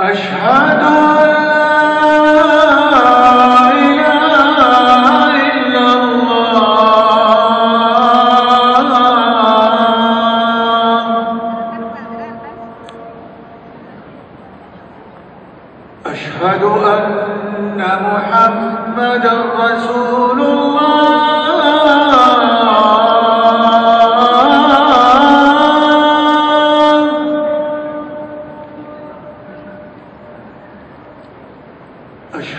أشهد أن أشهد أن محمدا رسول الله.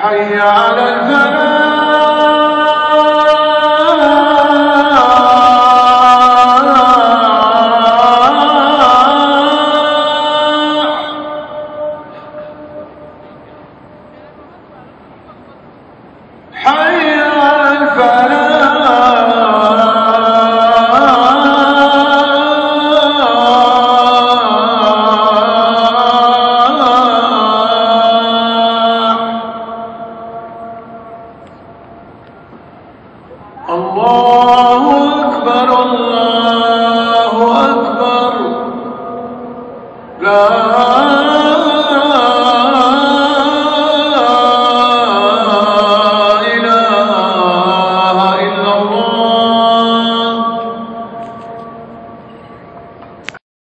حي على الفلاح الله.